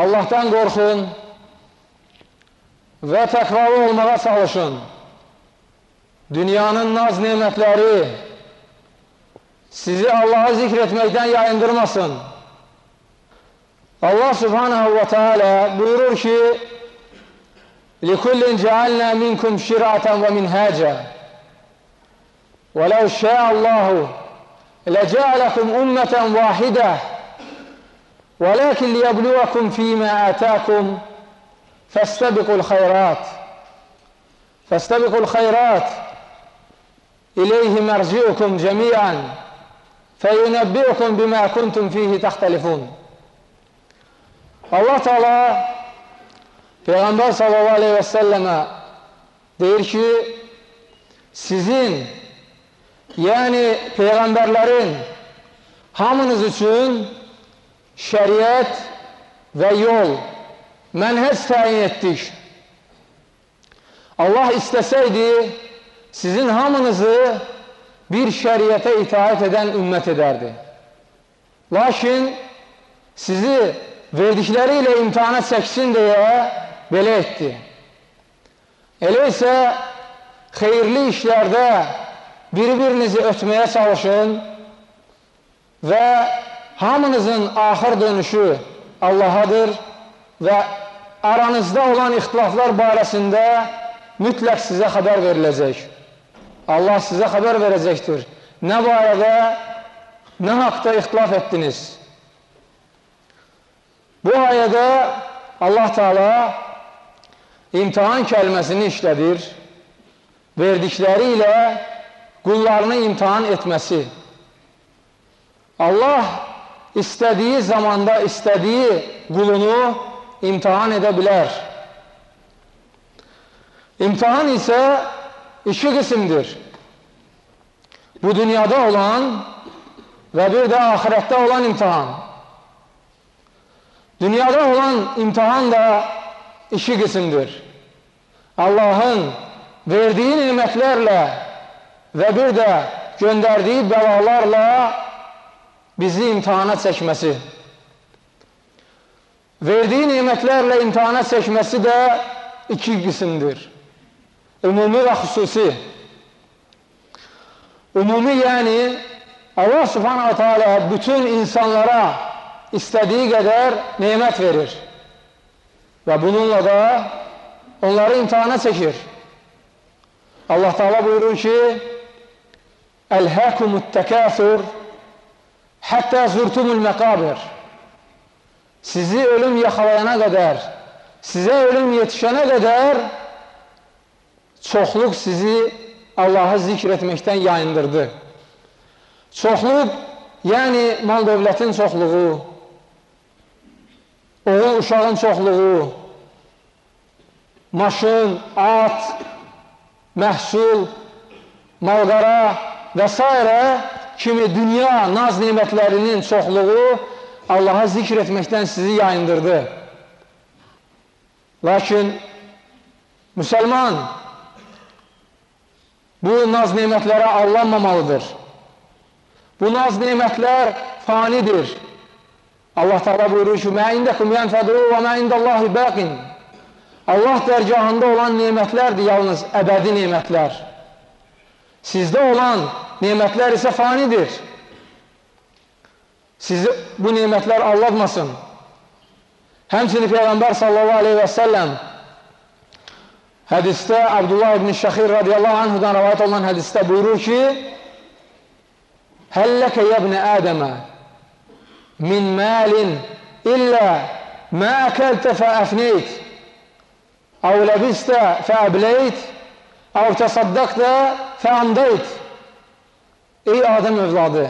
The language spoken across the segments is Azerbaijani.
Allahdan qorxun və təqvalı olmağa çalışın. Dünyanın naz nemətləri sizi Allah'a zikr etməkdən yayındırmasın. Allah subhanahu və teala buyurur ki, لِكُلِّنْ جَعَلْنَا مِنْكُمْ شِرَعَةً وَمِنْهَاجًا وَلَوْ شَاءَ اللَّهُ لَجَعَلَكُمْ أُمَّةً وَاحِدَةً وَلَكِنْ لِيَبْلُوَكُمْ فِي مَا آتَاكُمْ فَاسْتَبِقُوا الْخَيْرَاتِ فَاسْتَبِقُوا الْخَيْرَاتِ. إِلَيْهِ مَرْجِعُكُمْ جَمِيعًا فَيُنَبِّئُكُمْ بِمَا كُنْتُمْ فِيهِ تَخْتَلِفُونَ. Allah Teala Peyğəmbər sallallahu aleyhi və səlləmə deyir ki, sizin, yəni Peyğəmbərlərin hamınız üçün şəriət və yol, mənhəc təyin etdik. Allah istəsəydi, sizin hamınızı bir şəriətə itaət edən ümmət edərdi. Lakin sizi verdikləri ilə imtihana çəksin deyə belə etdi. Elə isə xeyirli işlərdə bir-birinizi ötməyə çalışın və hamınızın axır dönüşü Allahadır və aranızda olan ixtilaflar barəsində mütləq sizə xəbər veriləcək. Allah sizə xəbər verəcəkdir. Nə barədə, nə haqda ixtilaf etdiniz? Bu ayədə Allah Teala imtihan kəlməsini işlədir, verdikləri ilə qullarını imtihan etməsi. Allah istədiyi zamanda istədiyi qulunu imtihan edə bilər. İmtihan isə iki qismdir. Bu dünyada olan və bir də ahirətdə olan imtihan. Dünyada olan imtihan da iki qismdir. Allahın verdiyi nimətlərlə və bir də göndərdiyi bəlalarla bizi imtihana çəkməsi. Verdiyi nimətlərlə imtihana çəkməsi də iki qismdir. Ümumi və xüsusi. Ümumi yəni Allah subhanahu teala bütün insanlara istədiyi qədər nemət verir. Və bununla da onları imtihana çəkir. Allah Teala buyurur ki, Əlhəkumut təkəsur həttə zurtumul məqabir. Sizi ölüm yaxalayana qədər, sizə ölüm yetişənə qədər çoxluq sizi Allahı zikr etməkdən yayındırdı. Çoxluq, yəni mal dövlətin çoxluğu, oğul uşağın çoxluğu, maşın, at, məhsul, malqara və s. kimi dünya naz nimətlərinin çoxluğu Allaha zikr etməkdən sizi yayındırdı. Lakin müsəlman bu naz nimətlərə allanmamalıdır. Bu naz nimətlər fanidir. Allah Teala buyurur ki, "Mə indəkum yənfədu və mə indallahi baqin." Allah dərgahında olan nemətlərdir yalnız əbədi nemətlər. Sizdə olan Nemətlər isə fanidir. Sizi bu nemətlər aldatmasın. Həmçinin Peyğəmbər sallallahu aleyhi və səlləm hədistə Abdullah ibn Şəxir radiyallahu anhudan rəvayət olunan hədistə buyurur ki, Həlləkə yəbnə Ədəmə min məlin illə mə əkəltə fəəfneyt əv ləbistə fəəbləyt əv təsaddaqtə fəəndəyt Ey Adəm övladı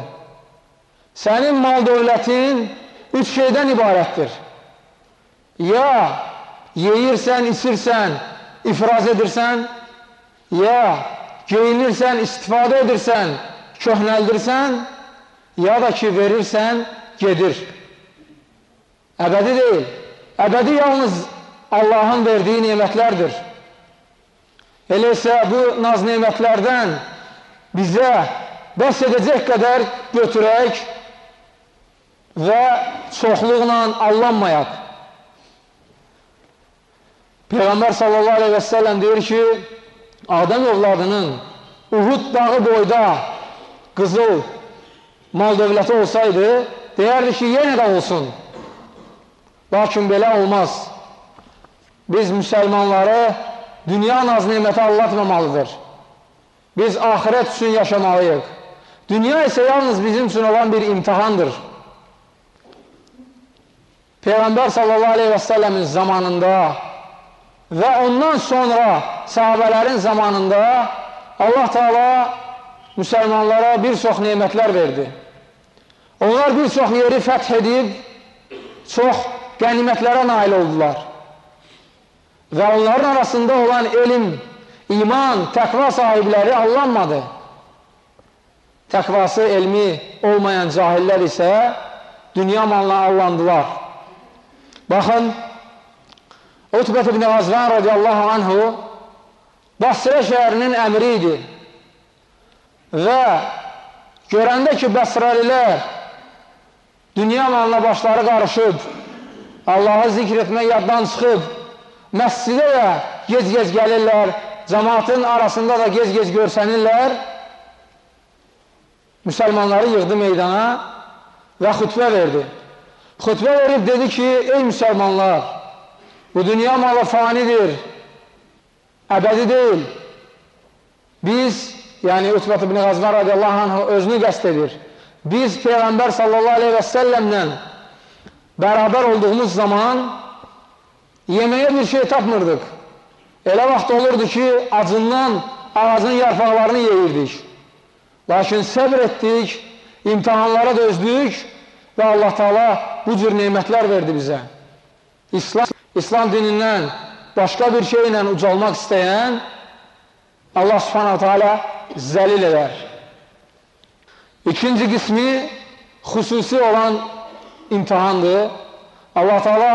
sənin mal dövlətin üç şeydən ibarətdir ya yeyirsən, içirsən ifraz edirsən ya geyinirsən, istifadə edirsən köhnəldirsən ya da ki verirsən gedir əbədi deyil əbədi yalnız Allahın verdiyi nemətlərdir. Elə isə bu naz nemətlərdən bizə bəs edəcək qədər götürək və çoxluqla allanmayaq. Peyğəmbər sallallahu aleyhi və səlləm deyir ki, Adəm övladının Uhud dağı boyda qızıl mal dövləti olsaydı, deyərdi ki, yenə də olsun. Lakin belə olmaz. Biz müsəlmanları dünya naz neməti allatmamalıdır. Biz ahirət üçün yaşamalıyıq. Dünya isə yalnız bizim üçün olan bir imtihandır. Peyğəmbər sallallahu aleyhi və səlləmin zamanında və ondan sonra sahabələrin zamanında Allah Teala müsəlmanlara bir çox nemətlər verdi. Onlar bir çox yeri fəth edib, çox qənimətlərə nail oldular. Və onların arasında olan elm, iman, təqva sahibləri allanmadı. Təqvası, elmi olmayan cahillər isə dünya malına allandılar. Baxın, Utbət ibn Azvan radiyallahu anhu Basrə şəhərinin əmri idi və görəndə ki, Bəsrəlilər dünya malına başları qarışıb, Allahı zikr etmək yaddan çıxıb, məscidə də gec-gec gəlirlər, cəmatın arasında da gec-gec görsənirlər, müsəlmanları yığdı meydana və xütbə verdi. Xütbə verib dedi ki, ey müsəlmanlar, bu dünya malı fanidir, əbədi deyil. Biz, yəni Ütbət ibn Qazman radiyallahu anh özünü qəst edir. Biz Peyğəmbər sallallahu aleyhi və səlləmlə bərabər olduğumuz zaman yeməyə bir şey tapmırdıq. Elə vaxt olurdu ki, acından ağacın yarpaqlarını yeyirdik. Lakin səbr etdik, imtihanlara dözdük və Allah Taala bu cür nemətlər verdi bizə. İslam, İslam dinindən başqa bir şeylə ucalmaq istəyən Allah subhanahu teala zəlil edər. İkinci qismi xüsusi olan imtihandır. Allah Teala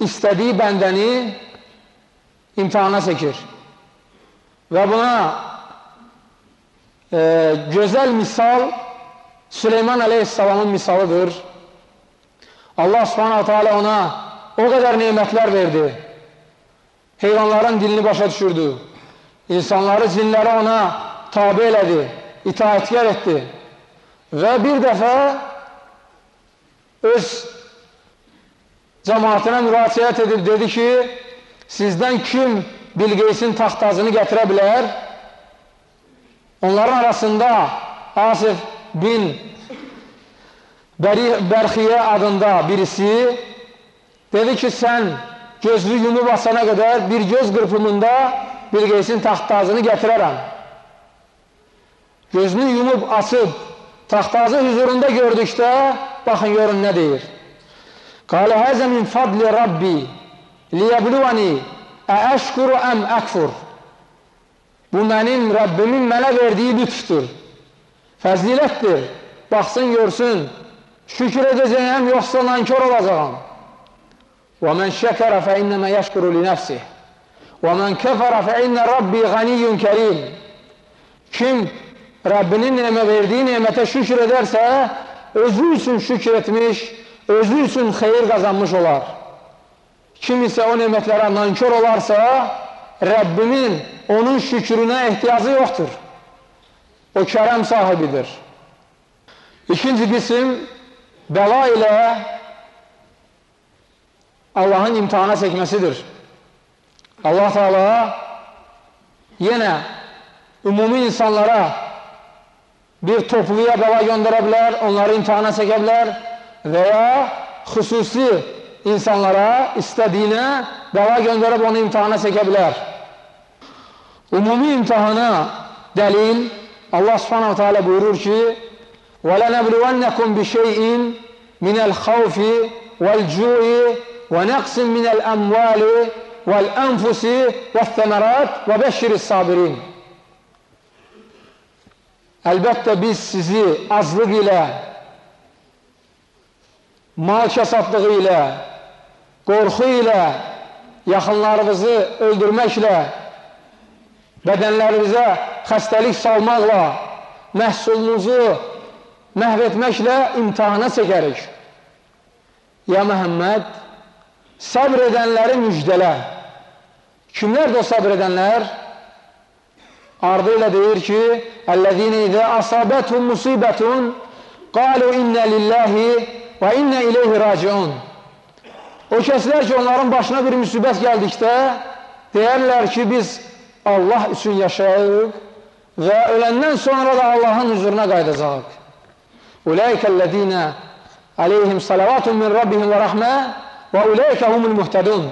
istədiyi bəndəni imtihana çəkir. Və buna e, gözəl misal Süleyman Aleyhisselamın misalıdır. Allah subhanahu teala ona o qədər nemətlər verdi. Heyvanların dilini başa düşürdü. İnsanları, cinləri ona tabi elədi, itaətkar etdi. Və bir dəfə öz cəmaatına müraciət edib dedi ki, sizdən kim Bilqeysin taxtacını gətirə bilər? Onların arasında Asif bin Bərxiyə adında birisi dedi ki, sən gözlü yumub asana qədər bir göz qırpımında Bilqeysin taxtacını gətirərəm. Gözünü yumub açıb taxtacı huzurunda gördükdə, baxın görün nə deyir. Qalə həzə min fadli Rabbi liyəbluvani əəşkuru əm əkfur. Bu mənim Rəbbimin mənə verdiyi lütfdür. Fəzilətdir. Baxsın, görsün. Şükür edəcəyəm, yoxsa nankör olacağam. Və mən şəkərə fə innəmə yəşkuru li nəfsih. Və mən kəfərə fə innə Rabbi qəniyyun kərim. Kim Rəbbinin nemə verdiyi nemətə şükür edərsə, özü üçün şükür etmiş, özü üçün xeyir qazanmış olar. Kim isə o nemətlərə nankör olarsa, Rəbbimin onun şükrünə ehtiyacı yoxdur. O kərəm sahibidir. İkinci qism, bəla ilə Allahın imtihana çəkməsidir. Allah Teala yenə ümumi insanlara bir topluya bəla göndərə bilər, onları imtihana çəkə bilər və ya xüsusi insanlara istədiyinə bəla göndərib onu imtihana çəkə umumi imtihana dalil Allah subhanahu wa taala buyurur ki وَلَنَبْلُوَنَّكُمْ بِشَيْءٍ مِنَ الْخَوْفِ وَالْجُوعِ وَنَقْصٍ مِنَ الْأَمْوَالِ وَالْأَنْفُسِ وَالثَّمَرَاتِ وَبَشِّرِ الصَّابِرِينَ Elbette biz sizi azlık ile, mal kasatlığı ile, korku ile, yakınlarınızı öldürmekle, bədənlərinizə xəstəlik salmaqla, məhsulunuzu məhv etməklə imtihana çəkərik. Ya Məhəmməd, səbr edənləri müjdələ. Kimlərdir o səbr edənlər? Ardı ilə deyir ki, Əl-ləzīnə idə asabətun musibətun qalu innə lilləhi və innə iləyhi raciun. O kəslər ki, onların başına bir müsibət gəldikdə deyərlər ki, biz Allah üçün yaşayırıq və öləndən sonra da Allahın huzuruna qaydacaq. Ulaikəl-ləzīnə aleyhim salavatun min rabbihim və rəhmə və ulaikə humul muhtədun.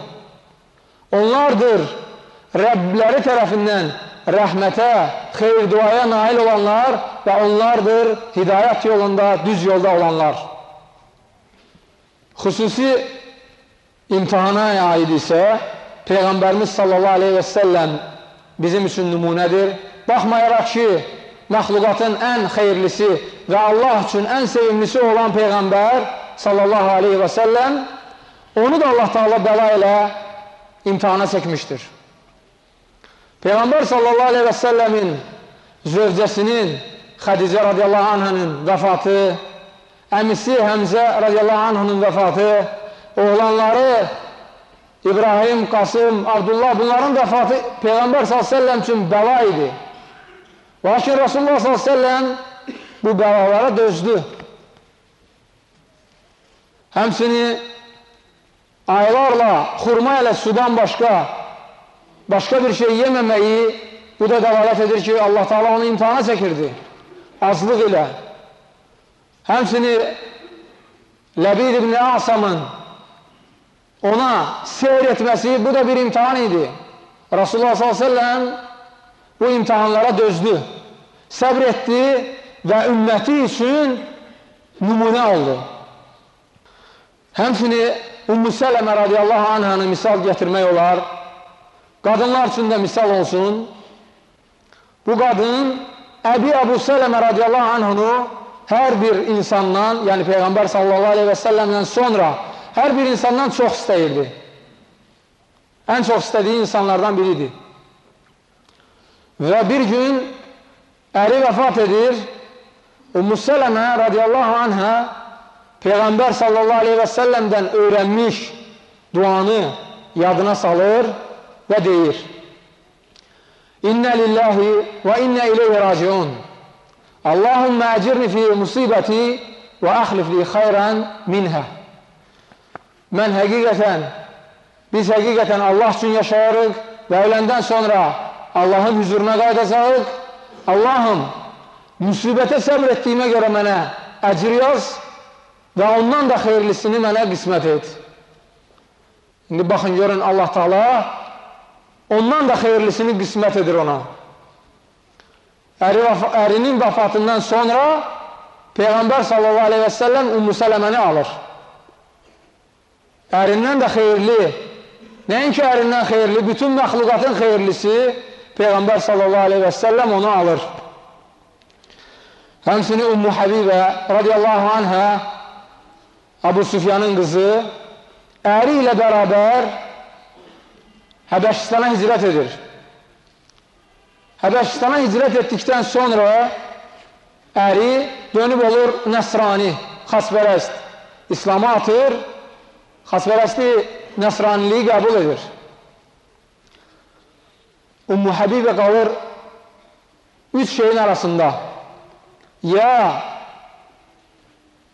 Onlardır Rəbləri tərəfindən rəhmətə, xeyr duaya nail olanlar və onlardır hidayət yolunda, düz yolda olanlar. Xüsusi imtihana aid isə Peyğəmbərimiz sallallahu aleyhi və səlləm bizim üçün nümunədir. Baxmayaraq ki, məxluqatın ən xeyirlisi və Allah üçün ən sevimlisi olan Peyğəmbər sallallahu aleyhi və səlləm onu da Allah Taala bəla ilə imtihana çəkmişdir. Peyğəmbər sallallahu aleyhi və səlləmin zövcəsinin Xədicə radiyallahu anhının vəfatı, əmisi Həmzə radiyallahu anhının vəfatı, oğlanları İbrahim, Qasım, Abdullah bunların vəfatı Peyğəmbər s.ə.v üçün bəla idi. Lakin Rasulullah s.ə.v bu bəlalara dözdü. Həmsini aylarla, xurma ilə sudan başqa başqa bir şey yeməməyi bu da dəlalət edir ki, Allah Taala onu imtihana çəkirdi. Azlıq ilə. Həmsini Ləbid ibn Asamın ona seyr etməsi bu da bir imtihan idi. Rasulullah s.ə.v bu imtihanlara dözdü, səbr etdi və ümməti üçün nümunə oldu. Həmsini Ümmü Sələmə radiyallahu anhanı misal gətirmək olar. Qadınlar üçün də misal olsun. Bu qadın Əbi Əbu Sələmə radiyallahu anhını hər bir insandan, yəni Peyğəmbər sallallahu aleyhi və səlləmdən sonra hər bir insandan çox istəyirdi. Ən çox istədiyi insanlardan biridir. Və bir gün əri vəfat edir, Ümmü Sələmə radiyallahu anhə Peyğəmbər sallallahu aleyhi və səlləmdən öyrənmiş duanı yadına salır və deyir İnnə lillahi və innə ileyhi raciun Allahümmə əcirni fi musibəti və əxlif li xayrən minhə Mən həqiqətən, biz həqiqətən Allah üçün yaşayarıq və öləndən sonra Allahın hüzuruna qaydacaq. Allahım, müsibətə səbr etdiyimə görə mənə əcr yaz və ondan da xeyirlisini mənə qismət et. İndi baxın, görün Allah Taala ondan da xeyirlisini qismət edir ona. Əri, ərinin vəfatından sonra Peyğəmbər sallallahu aleyhi və səlləm Ümmü Sələməni alır. Ərindən də xeyirli, nəinki ərindən xeyirli, bütün məxluqatın xeyirlisi Peyğəmbər sallallahu aleyhi və səlləm onu alır. Həmsini Ummu Həbibə radiyallahu anhə Abu Süfyanın qızı əri ilə bərabər Həbəşistana hicrət edir. Həbəşistana hicrət etdikdən sonra əri dönüb olur nəsrani, xasbərəst. İslamı atır xasvərəsli nəsraniliyi qəbul edir. Ummu Həbibə qalır üç şeyin arasında. Ya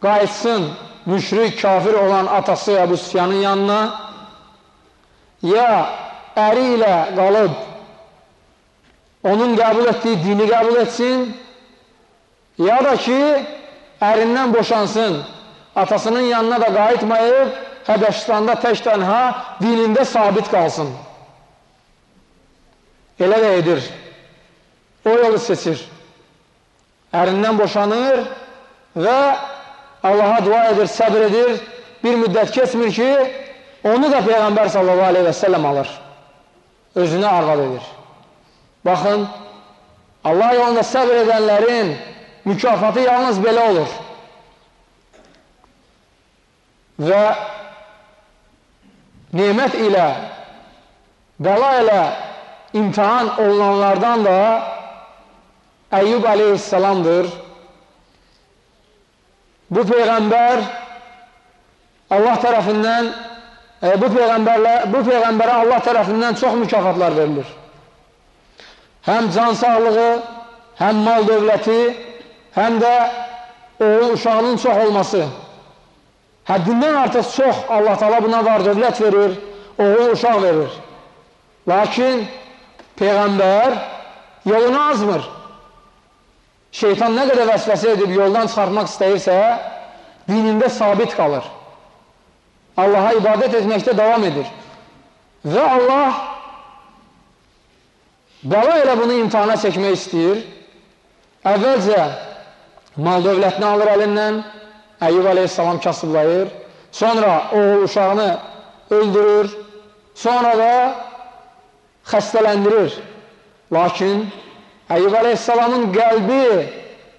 qayıtsın müşrik, kafir olan atası Əbu Süfyanın yanına, ya əri ilə qalıb onun qəbul etdiyi dini qəbul etsin, ya da ki, ərindən boşansın, atasının yanına da qayıtmayıb, Həbəşistanda tək tənha dinində sabit qalsın. Elə də edir. O yolu seçir. Ərindən boşanır və Allaha dua edir, səbr edir. Bir müddət keçmir ki, onu da Peyğəmbər sallallahu aleyhi və səlləm alır. Özünə arvad edir. Baxın, Allah yolunda səbr edənlərin mükafatı yalnız belə olur. Və nemət ilə, bəla ilə imtihan olunanlardan da Əyyub aleyhissalamdır. Bu Peyğəmbər Allah tərəfindən e, bu, peyğəmbərlə, bu peyğəmbərə Allah tərəfindən çox mükafatlar verilir. Həm can sağlığı, həm mal dövləti, həm də oğul uşağının çox olması. Həddindən artıq çox Allah tala buna var dövlət verir, oğul uşaq verir. Lakin Peyğəmbər yolunu azmır. Şeytan nə qədər vəsvəsə edib yoldan çıxartmaq istəyirsə, dinində sabit qalır. Allaha ibadət etməkdə davam edir. Və Allah bəla ilə bunu imtihana çəkmək istəyir. Əvvəlcə mal dövlətini alır əlindən, Əyyub aleyhissalam kasıblayır, sonra o uşağını öldürür, sonra da xəstələndirir. Lakin Əyyub aleyhissalamın qəlbi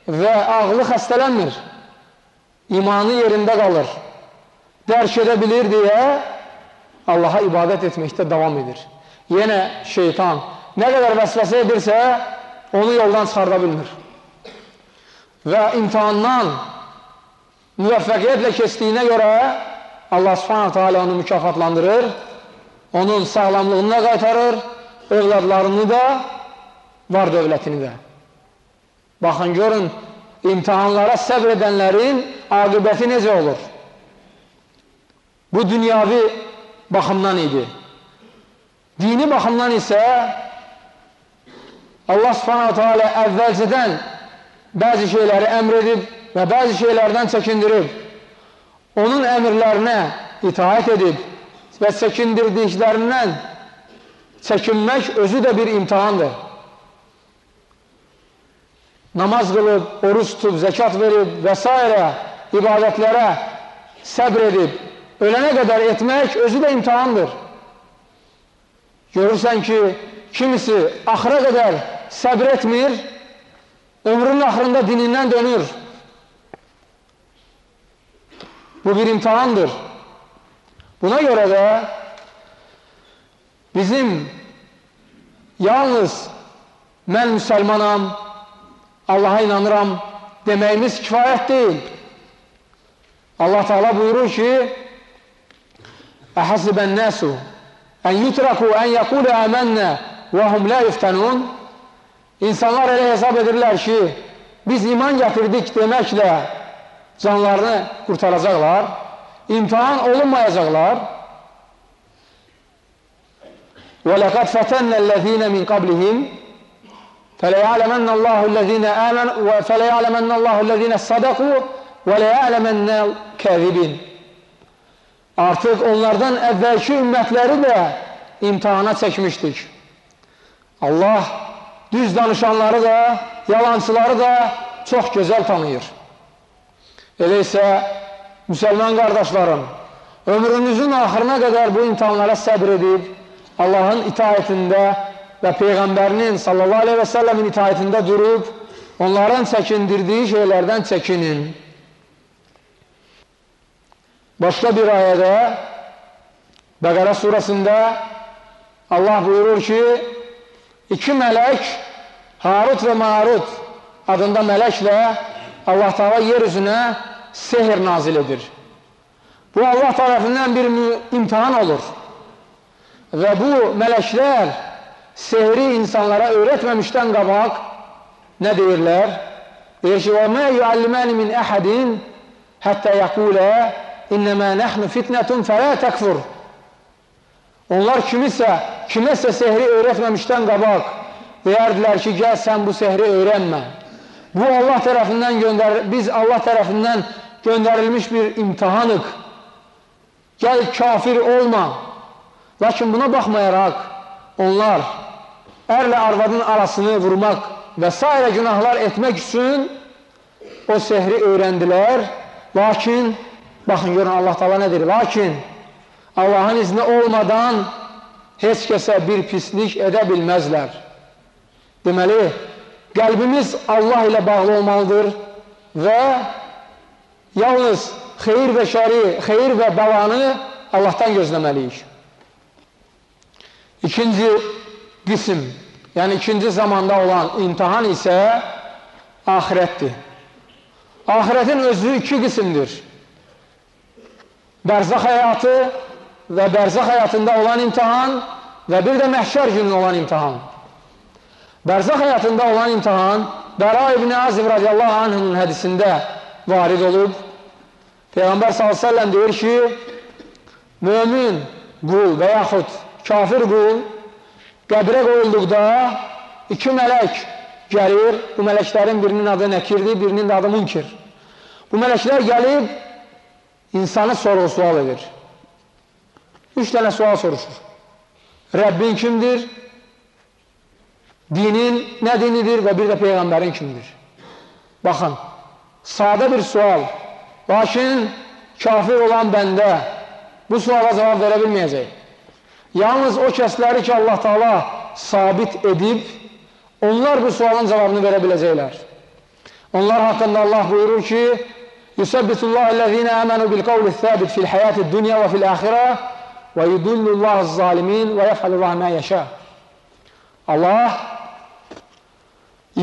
və ağlı xəstələnmir. İmanı yerində qalır. Dərk edə bilir deyə Allaha ibadət etməkdə davam edir. Yenə şeytan nə qədər vəsvəsə edirsə, onu yoldan çıxarda bilmir. Və imtihandan müvəffəqiyyətlə keçdiyinə görə Allah subhanətə alə onu mükafatlandırır, onun sağlamlığına qaytarır, övladlarını da, var dövlətini də. Baxın, görün, imtihanlara səbr edənlərin aqibəti necə olur? Bu dünyavi baxımdan idi. Dini baxımdan isə Allah subhanətə alə əvvəlcədən bəzi şeyləri əmr edib və bəzi şeylərdən çəkindirib. Onun əmrlərinə itaət edib və çəkindirdiklərindən çəkinmək özü də bir imtihandır. Namaz qılıb, oruç tutub, zəkat verib və s. ibadətlərə səbr edib, ölənə qədər etmək özü də imtihandır. Görürsən ki, kimisi axıra qədər səbr etmir, ömrünün axırında dinindən dönür. Bu bir imtihandır. Buna görə də bizim yalnız mən müsəlmanam, Allaha inanıram deməyimiz kifayət deyil. Allah Teala buyurur ki, Əhəsibən nəsu ən yutraku ən yəqulu əmənnə və hum lə yüftənun İnsanlar elə hesab edirlər ki, biz iman gətirdik deməklə canlarını qurtaracaqlar, imtihan olunmayacaqlar. وَلَقَدْ فَتَنَّ الَّذ۪ينَ مِنْ قَبْلِهِمْ فَلَيَعْلَمَنَّ اللّٰهُ الَّذ۪ينَ آمَنُوا فَلَيَعْلَمَنَّ اللّٰهُ الَّذ۪ينَ صَدَقُوا وَلَيَعْلَمَنَّ الْكَذِبِينَ Artıq onlardan əvvəlki ümmətləri də imtihana çəkmişdik. Allah düz danışanları da, yalancıları da çox gözəl tanıyır. Elə isə müsəlman qardaşlarım, ömrünüzün axırına qədər bu imtihanlara səbr edib, Allahın itaətində və Peyğəmbərinin sallallahu aleyhi və səlləmin itaətində durub, onların çəkindirdiyi şeylərdən çəkinin. Başqa bir ayədə, Bəqərə surəsində Allah buyurur ki, iki mələk, Harut və Marut adında mələklə Allah Taala yer üzünə sehr nazil edir. Bu Allah tərəfindən bir imtihan olur. Və bu mələklər sehri insanlara öyrətməmişdən qabaq nə deyirlər? Deyir ki, وَمَا يُعَلِّمَانِ مِنْ أَحَدٍ حَتَّى يَقُولَ إِنَّمَا نَحْنُ فِتْنَةٌ فَلَا تَكْفُرُ Onlar kimisə, kiməsə sehri öyrətməmişdən qabaq deyərdilər ki, gəl sən bu sehri öyrənmə. Bu Allah tərəfindən göndər, biz Allah tərəfindən göndərilmiş bir imtihanıq. Gəl kafir olma. Lakin buna baxmayaraq onlar ərlə arvadın arasını vurmaq və s. günahlar etmək üçün o sehri öyrəndilər. Lakin, baxın görün Allah tala nədir? Lakin Allahın izni olmadan heç kəsə bir pislik edə bilməzlər. Deməli, qəlbimiz Allah ilə bağlı olmalıdır və yalnız xeyir və şəri, xeyir və bəlanı Allahdan gözləməliyik. İkinci qism, yəni ikinci zamanda olan imtihan isə ahirətdir. Ahirətin özü iki qismdir. Bərzaq həyatı və bərzəx həyatında olan imtihan və bir də məhşər günü olan imtihan. Bərzəx həyatında olan imtihan Bəra ibn Azib radiyallahu anhının hədisində varid olub. Peyğəmbər s.ə.v deyir ki, mömin qul və yaxud kafir qul qəbrə qoyulduqda iki mələk gəlir. Bu mələklərin birinin adı Nəkirdir, birinin də adı Munkir. Bu mələklər gəlib insanı soru-sual edir. Üç dənə sual soruşur. Rəbbin kimdir? Dinin nə dinidir və bir də Peyğəmbərin kimdir? Baxın, sadə bir sual. Lakin kafir olan bəndə bu suala cavab verə bilməyəcək. Yalnız o kəsləri ki, Allah Taala sabit edib, onlar bu sualın cavabını verə biləcəklər. Onlar haqqında Allah buyurur ki, ellezine amenu bil qavli thabit fil hayati dunya ve fil ahireh və yudullullahu zalimin və yəfəlullah mə yəşə. Allah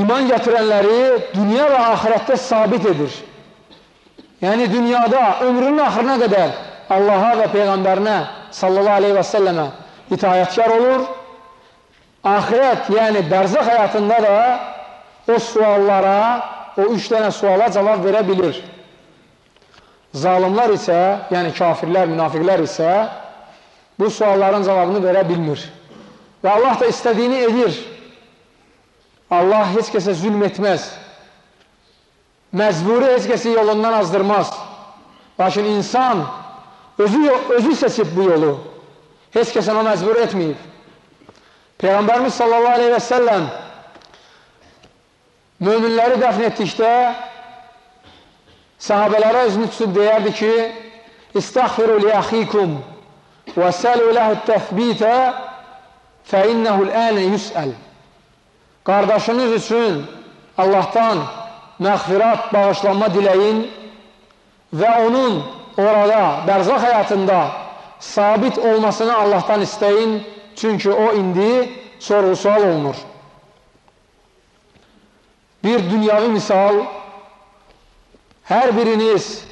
iman gətirənləri dünya və axirətdə sabit edir. Yəni dünyada ömrünün axırına qədər Allaha və Peyğəmbərinə sallallahu aleyhi və səlləmə itayətkar olur. Axirət, yəni bərzəx həyatında da o suallara, o üç dənə suala cavab verə bilir. Zalimlar isə, yəni kafirlər, münafiqlər isə bu sualların cavabını verə bilmir. Və Allah da istədiyini edir. Allah heç kəsə zülm etməz. Məcburi heç kəsi yolundan azdırmaz. Lakin insan özü, özü seçib bu yolu. Heç kəs ona məcbur etməyib. Peyğəmbərimiz sallallahu aleyhi və səlləm möminləri dəfn etdikdə sahabələrə özünü üçün deyərdi ki İstəxfiru li əxikum və səlu ləhu təthbitə fə innəhul ənə yüsəl Qardaşınız üçün Allahdan məğfirat, bağışlanma diləyin və onun orada, bərzaq həyatında sabit olmasını Allahdan istəyin, çünki o indi sorğu-sual olunur. Bir dünyavi misal, hər biriniz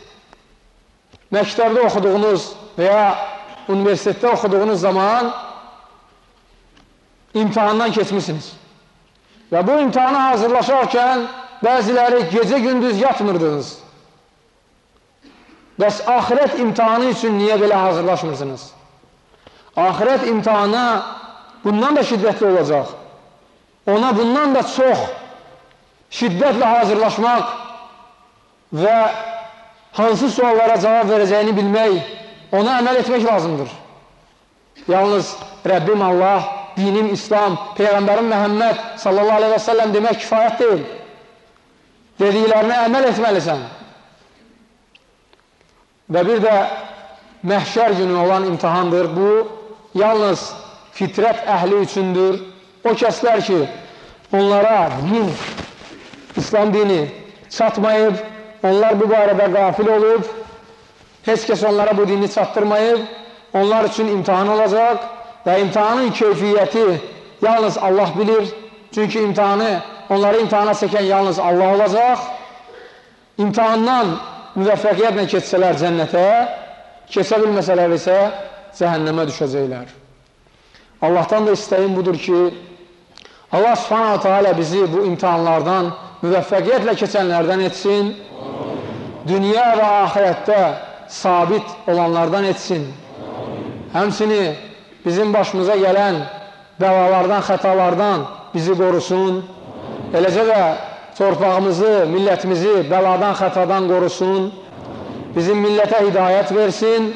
məktəbdə oxuduğunuz və ya universitetdə oxuduğunuz zaman imtihandan keçmişsiniz. Və bu imtihana hazırlaşarkən bəziləri gecə-gündüz yatmırdınız. Bəs ahirət imtihanı üçün niyə belə hazırlaşmırsınız? Ahirət imtihanı bundan da şiddətli olacaq. Ona bundan da çox şiddətlə hazırlaşmaq və hansı suallara cavab verəcəyini bilmək Ona əməl etmək lazımdır. Yalnız Rəbbim Allah, dinim İslam, Peyğəmbərim Məhəmməd sallallahu aleyhi və səlləm demək kifayət deyil. Dediklərinə əməl etməlisən. Və bir də məhşər günü olan imtihandır. Bu, yalnız fitrət əhli üçündür. O kəslər ki, onlara din, İslam dini çatmayıb, onlar bu barədə qafil olub, Heç kəs onlara bu dini çatdırmayıb, onlar üçün imtihan olacaq və imtihanın keyfiyyəti yalnız Allah bilir. Çünki imtihanı, onları imtihana çəkən yalnız Allah olacaq. İmtihandan müvəffəqiyyətlə keçsələr cənnətə, keçə bilməsələr isə cəhənnəmə düşəcəklər. Allahdan da istəyim budur ki, Allah subhanahu teala bizi bu imtihanlardan müvəffəqiyyətlə keçənlərdən etsin. Dünya və ahirətdə sabit olanlardan etsin. Həmsini bizim başımıza gələn bəlalardan, xətalardan bizi qorusun. Eləcə də torpağımızı, millətimizi bəladan, xətadan qorusun. Bizim millətə hidayət versin.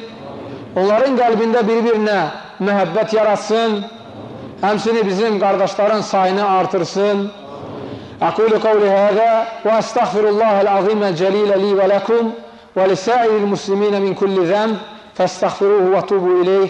Onların qəlbində bir-birinə mühəbbət yaratsın. Həmsini bizim qardaşların sayını artırsın. Aqulu qavli hədə və əstəğfirullahəl aziməl cəlilə li və ləkum. ولسائر المسلمين من كل ذنب فاستغفروه وتوبوا إليه